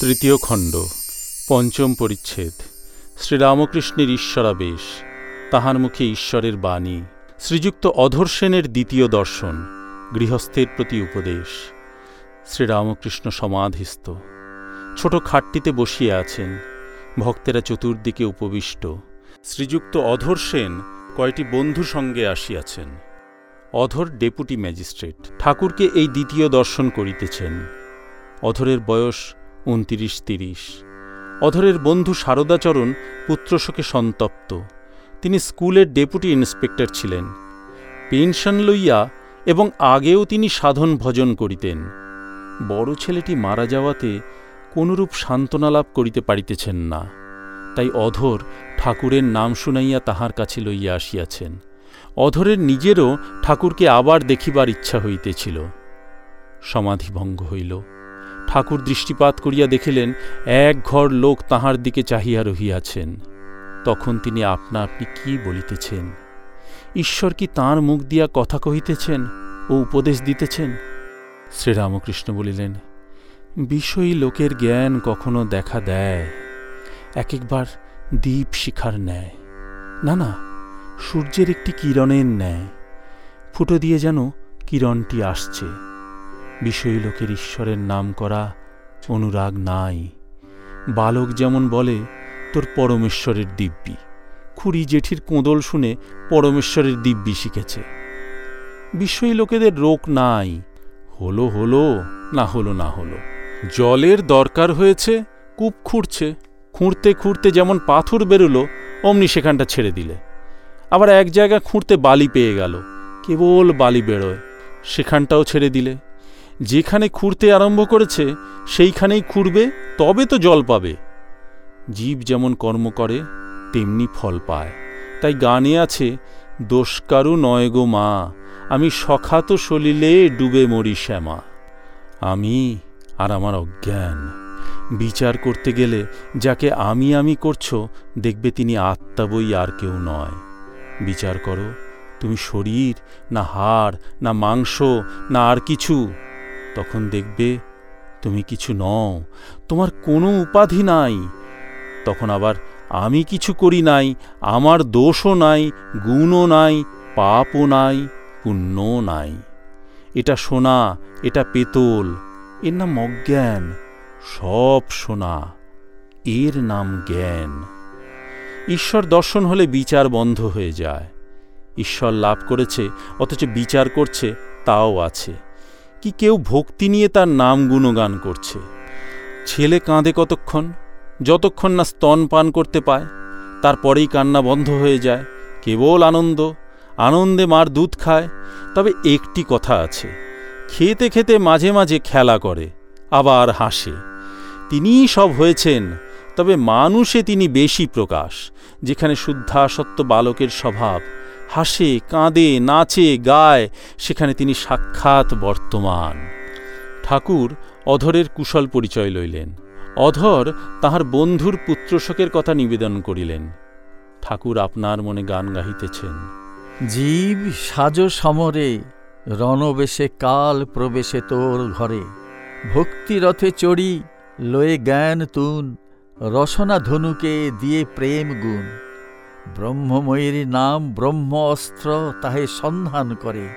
তৃতীয় খণ্ড, পঞ্চম পরিচ্ছেদ, শ্রীরামকৃষ্ণের ঈশ্বরাবেশ, তাহার মুখে ঈশ্বরের বাণী, শ্রীযুক্ত অধর সেনের দ্বিতীয় দর্শন, গৃহস্থের প্রতি উপদেশ। শ্রীরামকৃষ্ণ সমাধিস্থ। ছোট খাটটিতে বসিয়ে আছেন। ভক্তেরা চতুর্দিকে উপবিষ্ট। শ্রীযুক্ত অধর সেন কয়টি বন্ধু সঙ্গে আসিয়াছেন। অধর ডেপুটি ম্যাজিস্ট্রেট, ঠাকুরকে এই দ্বিতীয় দর্শন করিতেছেন। অধরের বয়স উনতিরিশ তিরিশ। অধরের বন্ধু শারদাচরণ পুত্রশোকে সন্তপ্ত। তিনি স্কুলের ডেপুটি ইন্সপেক্টর ছিলেন। পেনশন লইয়া এবং আগেও তিনি সাধন ভজন করিতেন। বড় ছেলেটি মারা যাওয়াতে কোনরূপ সান্ত্বনা লাভ করিতে পারিতেছেন না। তাই অধর ঠাকুরের নাম শুনাইয়া তাহার কাছে লইয়া আসিয়াছেন। অধরের নিজেরও ঠাকুরকে আবার দেখিবার ইচ্ছা হইতেছিল। সমাধিভঙ্গ হইল। ঠাকুর দৃষ্টিপাত করিয়া দেখিলেন, এক ঘর লোক তাহার দিকে চাহিয়া রহিয়াছেন। তখন তিনি আপনা আপনি কি বলিতেছেন? ঈশ্বর কি তাঁর মুখ দিয়া কথা কহিতেছেন ও উপদেশ দিতেছেন? শ্রীরামকৃষ্ণ বলিলেন, বিষয়ী লোকের জ্ঞান কখনো দেখা দেয় এক একবার দ্বীপ শিখার ন্যায়। না না, সূর্যের একটি কিরণের ন্যায়, ফুটো দিয়ে যেন কিরণটি আসছে। বিষয়ী লোকের ঈশ্বরের নাম করা অনুরাগ নাই। বালক যেমন বলে, তোর পরমেশ্বরের দিব্যি। খুড়ি জেঠির কোঁদল শুনে পরমেশ্বরের দিব্যি শিখেছে। বিষয়ী লোকেদের রোগ নাই। হলো হলো, না হলো না হলো। জলের দরকার হয়েছে, কূপ খুঁড়ছে। খুঁড়তে খুঁড়তে যেমন পাথর বেরোলো, অমনি সেখানটা ছেড়ে দিলে। আবার এক জায়গা খুঁড়তে বালি পেয়ে গেল। কেবল বালি বেরোয়, সেখানটাও ছেড়ে দিলে। যেখানে খুঁড়তে আরম্ভ করেছে, সেইখানেই খুঁড়বে, তবে তো জল পাবে। জীব যেমন কর্ম করে, তেমনি ফল পায়। তাই গানে আছে দোষকারু নয় গো মা, আমি সখাত সলিলে ডুবে মরি শ্যামা। আমি আর আমার অজ্ঞান। বিচার করতে গেলে যাকে আমি আমি করছ, দেখবে তিনি আত্মা বই আর কেউ নয়। বিচার করো, তুমি শরীর, না হাড়, না মাংস, না আর কিছু। তখন দেখবে তুমি কিছু নও, তোমার কোনো উপাধি নাই। তখন আবার, আমি কিছু করি নাই, আমার দোষও নাই, গুণও নাই, পাপও নাই, পুণ্যও নাই। এটা সোনা, এটা পেতল, এর নাম অজ্ঞান, সব সোনা, এর নাম জ্ঞান। ঈশ্বর দর্শন হলে বিচার বন্ধ হয়ে যায়। ঈশ্বর লাভ করেছে, অথচ বিচার করছে, তাও আছে। কি কেউ ভক্তি নিয়ে তার নাম গুণগান করছে? ছেলে কাঁদে কতক্ষণ? যতক্ষণ না স্তন পান করতে পায়, তারপরেই কান্না বন্ধ হয়ে যায়, কেবল আনন্দ, আনন্দে মার দুধ খায়। তবে একটি কথা আছে, খেতে খেতে মাঝে মাঝে খেলা করে, আবার হাসে। তিনিই সব হয়েছেন, তবে মানুষে তিনি বেশি প্রকাশ, যেখানে শুদ্ধাসত্ব বালকের স্বভাব হাসে, কাঁদে, নাচে, গায়, সেখানে তিনি সাক্ষাৎ বর্তমান। ঠাকুর অধরের কুশল পরিচয় লইলেন। অধর তাহার বন্ধুর পুত্রশোকের কথা নিবেদন করিলেন। ঠাকুর আপনার মনে গান গাহিতেছেন। জীব সাজ সমরে, রণবেশে কাল প্রবেশে তোর ঘরে। ভক্তিরথে চড়ি, লয়ে জ্ঞান তুন, রসনা ধনুকে দিয়ে প্রেম গুণ। ব্রহ্মময়ীর নাম ব্রহ্ম অস্ত্র তাহে সন্ধান করে।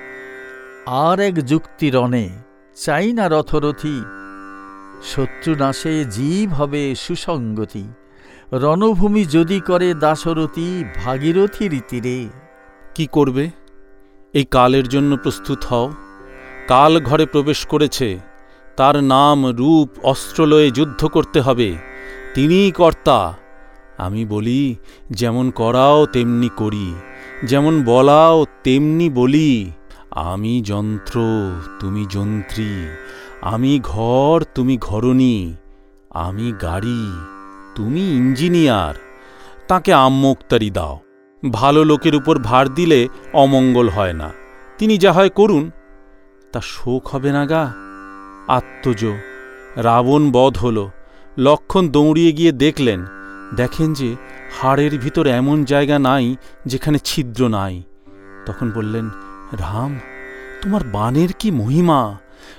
আর এক যুক্তি রণে চাই না রথরথী শত্রু নাশে জীব হবে সুসঙ্গতি। রণভূমি যদি করে দাশরথী ভাগীরথীর তীরে। কি করবে? এই কালের জন্য প্রস্তুত হও। কাল ঘরে প্রবেশ করেছে। তার নাম রূপ অস্ত্রলয়ে যুদ্ধ করতে হবে। তিনিই কর্তা। আমি বলি, যেমন করাও তেমনি করি, যেমন বলাও তেমনি বলি। আমি যন্ত্র, তুমি যন্ত্রী, আমি ঘর, তুমি ঘরণী, আমি গাড়ি, তুমি ইঞ্জিনিয়ার, তাকে আম্মোক্তারি দাও। ভালো লোকের উপর ভার দিলে অমঙ্গল হয় না। তিনি যা হয় করুন, তা শোক হবে না গা? আত্মজ, রাবণ বধ হল, লক্ষণ দৌড়িয়ে গিয়ে দেখলেন দেখেন যে হাড়ের ভিতর এমন জায়গা নাই যেখানে ছিদ্র নাই। তখন বললেন, রাম, তোমার বানের কি মহিমা?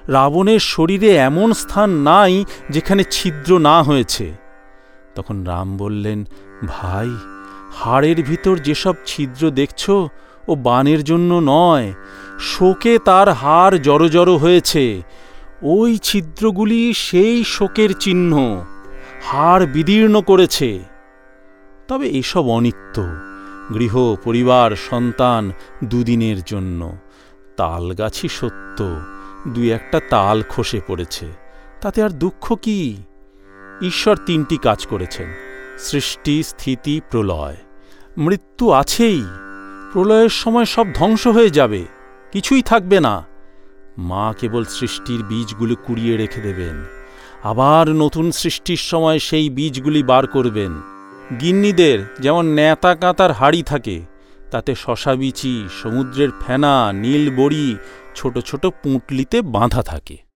রাবণের শরীরে এমন স্থান নাই যেখানে ছিদ্র না হয়েছে। তখন রাম বললেন, ভাই, হাড়ের ভিতর যেসব ছিদ্র দেখছ, ও বানের জন্য নয়, শোকে তার হাড় জড়ো জড়ো হয়েছে। ওই ছিদ্রগুলি সেই শোকের চিহ্ন। হাড় বিদীর্ণ করেছে। তবে এসব অনিত্য, গৃহ, পরিবার, সন্তান দুদিনের জন্য। তাল গাছই সত্য, দুই একটা তাল খসে পড়েছে। তাতে আর দুঃখ কি? ঈশ্বর তিনটি কাজ করেছেন, সৃষ্টি, স্থিতি, প্রলয়। মৃত্যু আছেই, প্রলয়ের সময় সব ধ্বংস হয়ে যাবে, কিছুই থাকবে না। মা কেবল সৃষ্টির বীজগুলো কুড়িয়ে রেখে দেবেন। আবার নতুন সৃষ্টির সময় সেই বীজগুলি বার করবেন। গিন্নিদের যেমন ন্যাতা কাঁতার হাড়ি থাকে, তাতে শশা বিচি, সমুদ্রের ফেনা, নীল বড়ি, ছোট ছোট পুঁটলিতে বাঁধা থাকে।